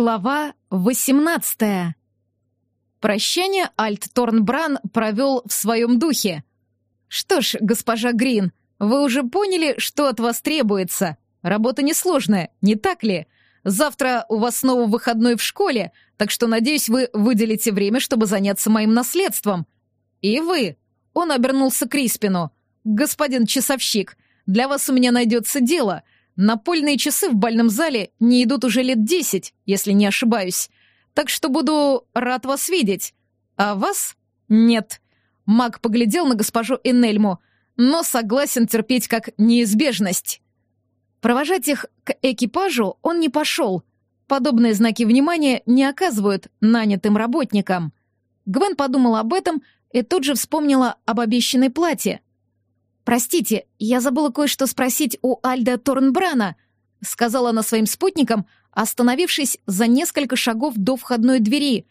Глава 18 Прощание Альт Торнбран провел в своем духе. «Что ж, госпожа Грин, вы уже поняли, что от вас требуется. Работа несложная, не так ли? Завтра у вас снова выходной в школе, так что, надеюсь, вы выделите время, чтобы заняться моим наследством. И вы!» Он обернулся к Криспину. «Господин часовщик, для вас у меня найдется дело — Напольные часы в бальном зале не идут уже лет десять, если не ошибаюсь. Так что буду рад вас видеть. А вас? Нет. Маг поглядел на госпожу Энельму, но согласен терпеть как неизбежность. Провожать их к экипажу он не пошел. Подобные знаки внимания не оказывают нанятым работникам. Гвен подумала об этом и тут же вспомнила об обещанной платье — «Простите, я забыла кое-что спросить у Альда Торнбрана», сказала она своим спутникам, остановившись за несколько шагов до входной двери.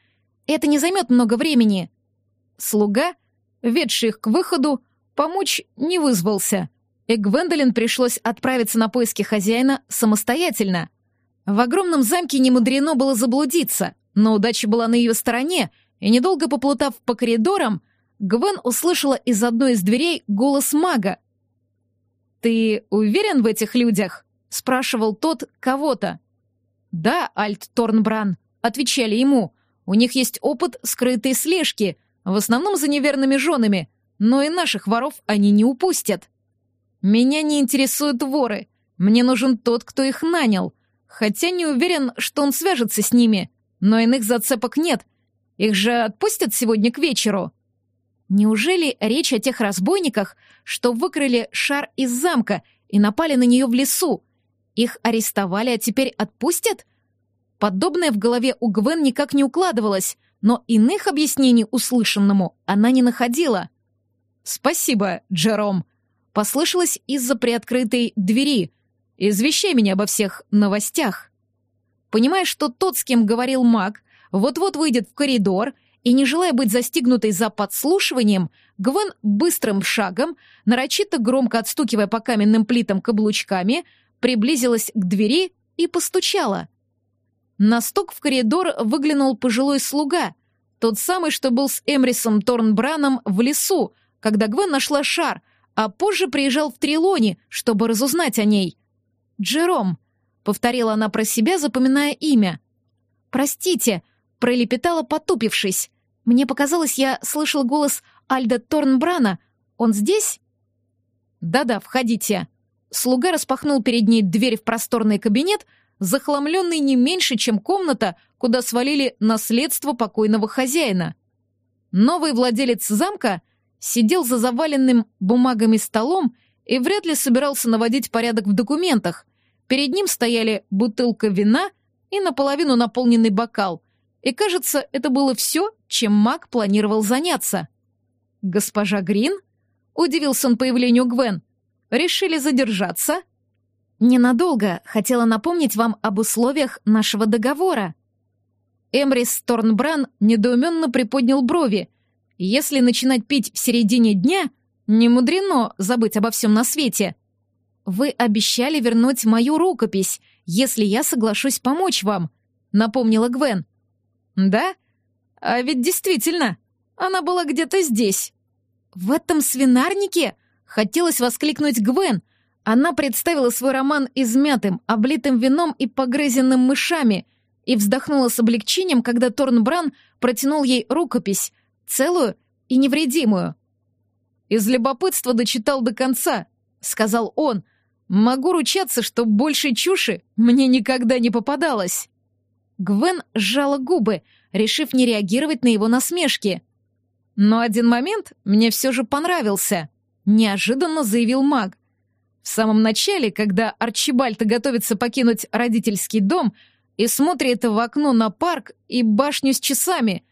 «Это не займет много времени». Слуга, ведший их к выходу, помочь не вызвался, и Гвендолин пришлось отправиться на поиски хозяина самостоятельно. В огромном замке не мудрено было заблудиться, но удача была на ее стороне, и, недолго поплутав по коридорам, Гвен услышала из одной из дверей голос мага. «Ты уверен в этих людях?» — спрашивал тот кого-то. «Да, Альт Торнбран», — отвечали ему. «У них есть опыт скрытой слежки, в основном за неверными женами, но и наших воров они не упустят». «Меня не интересуют воры. Мне нужен тот, кто их нанял. Хотя не уверен, что он свяжется с ними. Но иных зацепок нет. Их же отпустят сегодня к вечеру». Неужели речь о тех разбойниках, что выкрали шар из замка и напали на нее в лесу? Их арестовали, а теперь отпустят? Подобное в голове у Гвен никак не укладывалось, но иных объяснений услышанному она не находила. «Спасибо, Джером», — послышалось из-за приоткрытой двери. «Извещай меня обо всех новостях». Понимая, что тот, с кем говорил маг, вот-вот выйдет в коридор — и, не желая быть застигнутой за подслушиванием, Гвен быстрым шагом, нарочито громко отстукивая по каменным плитам каблучками, приблизилась к двери и постучала. На стук в коридор выглянул пожилой слуга, тот самый, что был с Эмрисом Торнбраном в лесу, когда Гвен нашла шар, а позже приезжал в Трилоне, чтобы разузнать о ней. «Джером», — повторила она про себя, запоминая имя. «Простите», — пролепетала, потупившись. Мне показалось, я слышал голос Альда Торнбрана. Он здесь? Да-да, входите. Слуга распахнул перед ней дверь в просторный кабинет, захламленный не меньше, чем комната, куда свалили наследство покойного хозяина. Новый владелец замка сидел за заваленным бумагами столом и вряд ли собирался наводить порядок в документах. Перед ним стояли бутылка вина и наполовину наполненный бокал — и, кажется, это было все, чем маг планировал заняться. «Госпожа Грин?» — удивился он появлению Гвен. «Решили задержаться?» «Ненадолго. Хотела напомнить вам об условиях нашего договора». Эмрис Торнбран недоуменно приподнял брови. «Если начинать пить в середине дня, не мудрено забыть обо всем на свете. Вы обещали вернуть мою рукопись, если я соглашусь помочь вам», — напомнила Гвен. «Да? А ведь действительно, она была где-то здесь». «В этом свинарнике?» — хотелось воскликнуть Гвен. Она представила свой роман измятым, облитым вином и погрызенным мышами и вздохнула с облегчением, когда Торнбран протянул ей рукопись, целую и невредимую. «Из любопытства дочитал до конца», — сказал он. «Могу ручаться, что большей чуши мне никогда не попадалось». Гвен сжала губы, решив не реагировать на его насмешки. «Но один момент мне все же понравился», — неожиданно заявил маг. В самом начале, когда Арчибальд готовится покинуть родительский дом и смотрит в окно на парк и башню с часами,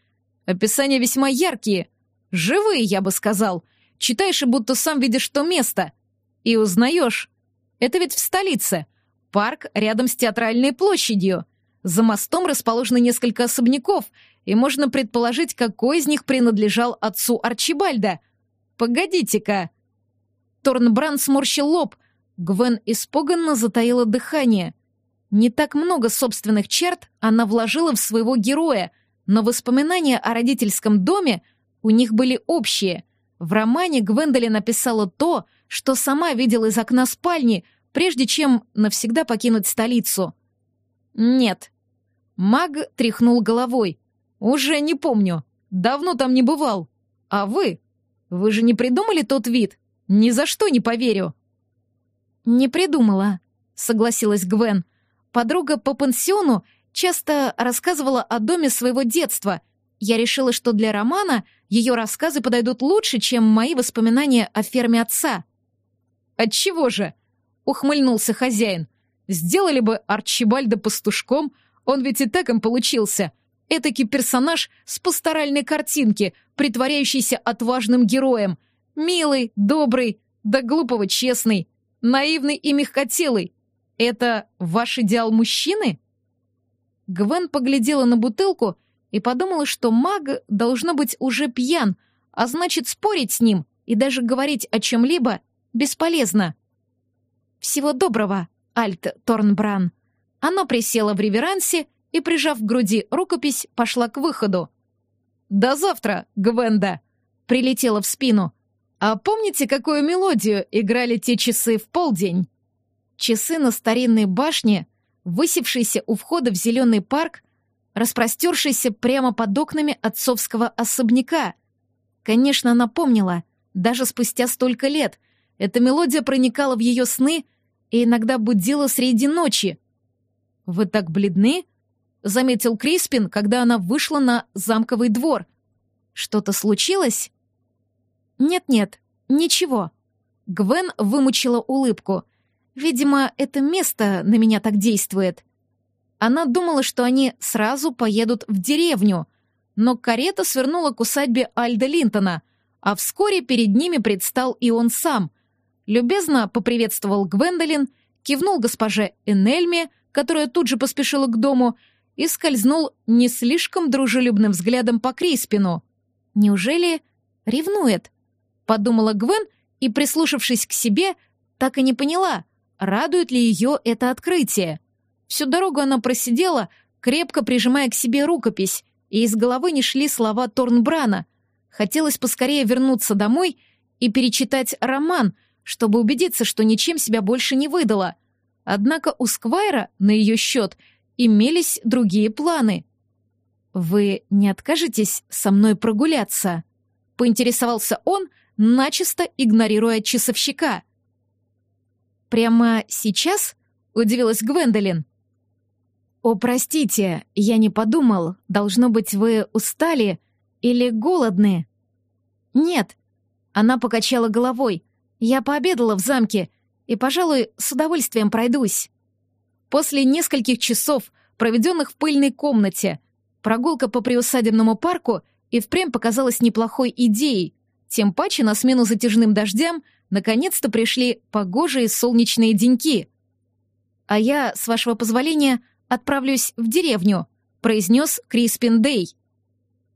описания весьма яркие, живые, я бы сказал. Читаешь и будто сам видишь то место. И узнаешь. Это ведь в столице. Парк рядом с театральной площадью — за мостом расположены несколько особняков, и можно предположить, какой из них принадлежал отцу Арчибальда. Погодите-ка. Торнбран сморщил лоб. Гвен испуганно затаила дыхание. Не так много собственных черт она вложила в своего героя, но воспоминания о родительском доме у них были общие. В романе Гвендолин написала то, что сама видела из окна спальни, прежде чем навсегда покинуть столицу. «Нет». Маг тряхнул головой. «Уже не помню. Давно там не бывал. А вы? Вы же не придумали тот вид? Ни за что не поверю». «Не придумала», — согласилась Гвен. «Подруга по пансиону часто рассказывала о доме своего детства. Я решила, что для романа ее рассказы подойдут лучше, чем мои воспоминания о ферме отца». «Отчего же?» — ухмыльнулся хозяин. «Сделали бы Арчибальда пастушком, он ведь и так им получился. Этакий персонаж с пасторальной картинки, притворяющийся отважным героем. Милый, добрый, да глупого честный, наивный и мягкотелый. Это ваш идеал мужчины?» Гвен поглядела на бутылку и подумала, что маг должно быть уже пьян, а значит спорить с ним и даже говорить о чем-либо бесполезно. «Всего доброго, Альт Торнбран». Она присела в реверансе и, прижав к груди рукопись, пошла к выходу. «До завтра, Гвенда!» — прилетела в спину. «А помните, какую мелодию играли те часы в полдень?» Часы на старинной башне, высевшиеся у входа в зеленый парк, распростершиеся прямо под окнами отцовского особняка. Конечно, она помнила, даже спустя столько лет, эта мелодия проникала в ее сны и иногда будила среди ночи. «Вы так бледны?» — заметил Криспин, когда она вышла на замковый двор. «Что-то случилось?» «Нет-нет, ничего». Гвен вымучила улыбку. «Видимо, это место на меня так действует». Она думала, что они сразу поедут в деревню, но карета свернула к усадьбе Альда Линтона, а вскоре перед ними предстал и он сам, любезно поприветствовал Гвендолин, кивнул госпоже Энельме, которая тут же поспешила к дому, и скользнул не слишком дружелюбным взглядом по Криспину. «Неужели ревнует?» — подумала Гвен и, прислушавшись к себе, так и не поняла, радует ли ее это открытие. Всю дорогу она просидела, крепко прижимая к себе рукопись, и из головы не шли слова Торнбрана. Хотелось поскорее вернуться домой и перечитать роман — чтобы убедиться, что ничем себя больше не выдала. Однако у Сквайра на ее счет имелись другие планы. «Вы не откажетесь со мной прогуляться?» — поинтересовался он, начисто игнорируя часовщика. «Прямо сейчас?» — удивилась Гвендолин. «О, простите, я не подумал. Должно быть, вы устали или голодны?» «Нет». Она покачала головой. Я пообедала в замке и, пожалуй, с удовольствием пройдусь. После нескольких часов, проведенных в пыльной комнате, прогулка по приусадебному парку и впрямь показалась неплохой идеей, тем паче на смену затяжным дождям наконец-то пришли погожие солнечные деньки. «А я, с вашего позволения, отправлюсь в деревню», — произнес Криспин Дэй.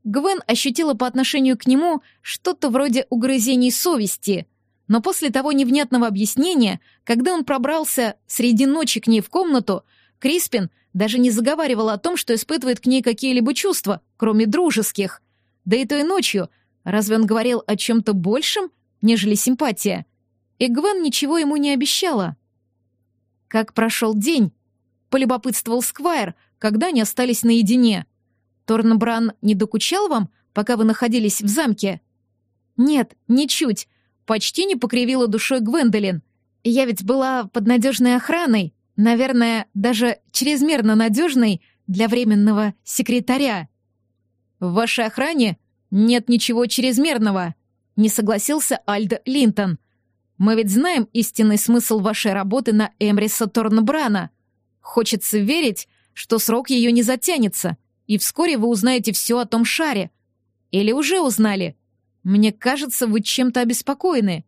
Гвен ощутила по отношению к нему что-то вроде угрызений совести, но после того невнятного объяснения, когда он пробрался среди ночи к ней в комнату, Криспин даже не заговаривал о том, что испытывает к ней какие-либо чувства, кроме дружеских. Да и той ночью, разве он говорил о чем-то большем, нежели симпатия? И Гвен ничего ему не обещала. «Как прошел день?» — полюбопытствовал Сквайр, когда они остались наедине. «Торнбран не докучал вам, пока вы находились в замке?» «Нет, ничуть почти не покривила душой Гвендолин. Я ведь была под надежной охраной, наверное, даже чрезмерно надежной для временного секретаря. В вашей охране нет ничего чрезмерного, не согласился Альд Линтон. Мы ведь знаем истинный смысл вашей работы на Эмриса Торнбрана. Хочется верить, что срок ее не затянется, и вскоре вы узнаете все о том шаре. Или уже узнали. Мне кажется, вы чем-то обеспокоены.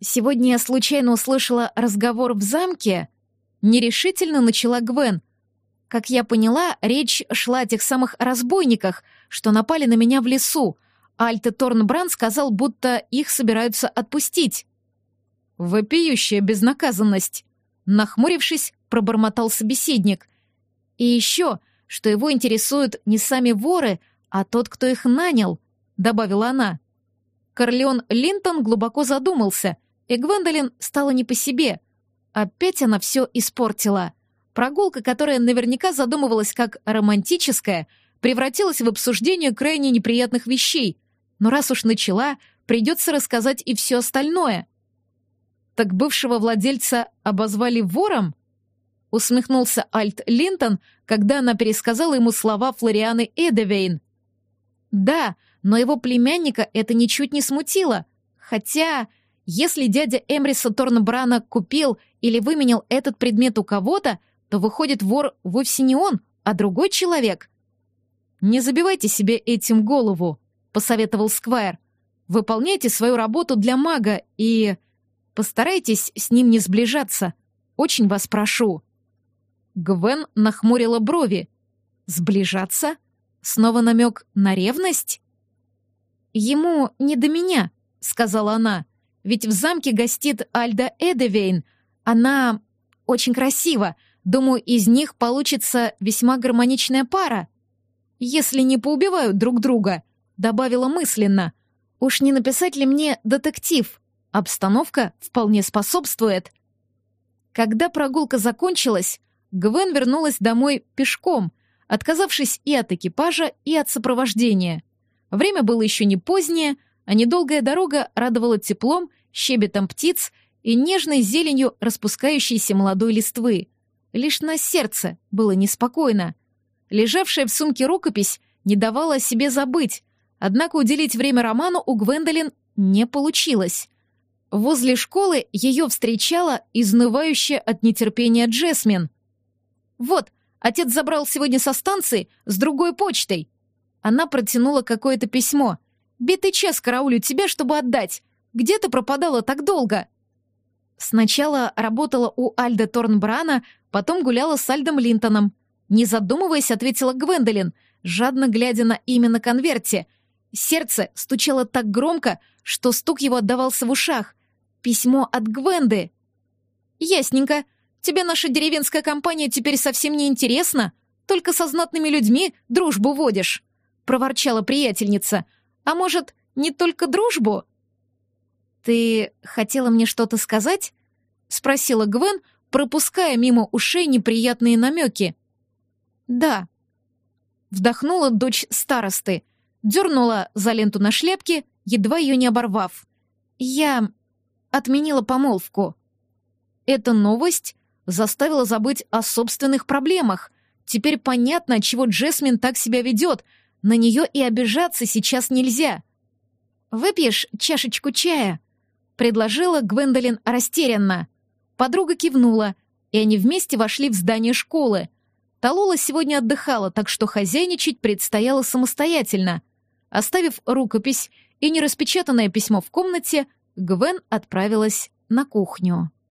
Сегодня я случайно услышала разговор в замке. Нерешительно начала Гвен. Как я поняла, речь шла о тех самых разбойниках, что напали на меня в лесу. Альте Торнбран сказал, будто их собираются отпустить. Вопиющая безнаказанность. Нахмурившись, пробормотал собеседник. И еще, что его интересуют не сами воры, а тот, кто их нанял, добавила она. Корлеон Линтон глубоко задумался, и Гвендолин стала не по себе. Опять она все испортила. Прогулка, которая наверняка задумывалась как романтическая, превратилась в обсуждение крайне неприятных вещей. Но раз уж начала, придется рассказать и все остальное. Так бывшего владельца обозвали вором? Усмехнулся Альт Линтон, когда она пересказала ему слова Флорианы Эдевейн. Да, но его племянника это ничуть не смутило. Хотя, если дядя Эмриса Торнбрана купил или выменял этот предмет у кого-то, то выходит вор вовсе не он, а другой человек. «Не забивайте себе этим голову», — посоветовал Сквайр. «Выполняйте свою работу для мага и...» Постарайтесь с ним не сближаться. Очень вас прошу». Гвен нахмурила брови. «Сближаться? Снова намек на ревность?» «Ему не до меня», — сказала она. «Ведь в замке гостит Альда Эдевейн. Она очень красива. Думаю, из них получится весьма гармоничная пара. Если не поубивают друг друга», — добавила мысленно. «Уж не написать ли мне детектив?» Обстановка вполне способствует. Когда прогулка закончилась, Гвен вернулась домой пешком, отказавшись и от экипажа, и от сопровождения. Время было еще не позднее, а недолгая дорога радовала теплом, щебетом птиц и нежной зеленью распускающейся молодой листвы. Лишь на сердце было неспокойно. Лежавшая в сумке рукопись не давала о себе забыть, однако уделить время роману у Гвендолин не получилось. Возле школы ее встречала изнывающая от нетерпения Джесмин. «Вот, отец забрал сегодня со станции с другой почтой». Она протянула какое-то письмо. «Битый час караулю тебя, чтобы отдать. Где ты пропадала так долго?» Сначала работала у Альда Торнбрана, потом гуляла с Альдом Линтоном. Не задумываясь, ответила Гвендолин, жадно глядя на имя на конверте. Сердце стучало так громко, что стук его отдавался в ушах. Письмо от Гвенды. Ясненько. Тебе наша деревенская компания теперь совсем не интересна. Только со знатными людьми дружбу водишь. Проворчала приятельница. А может, не только дружбу? Ты хотела мне что-то сказать? Спросила Гвен, пропуская мимо ушей неприятные намеки. Да. Вдохнула дочь старосты, дернула за ленту на шляпке, едва ее не оборвав. Я отменила помолвку. Эта новость заставила забыть о собственных проблемах. Теперь понятно, чего Джесмин так себя ведет. На нее и обижаться сейчас нельзя. «Выпьешь чашечку чая?» — предложила Гвендолин растерянно. Подруга кивнула, и они вместе вошли в здание школы. Талула сегодня отдыхала, так что хозяйничать предстояло самостоятельно. Оставив рукопись и нераспечатанное письмо в комнате, Гвен отправилась на кухню.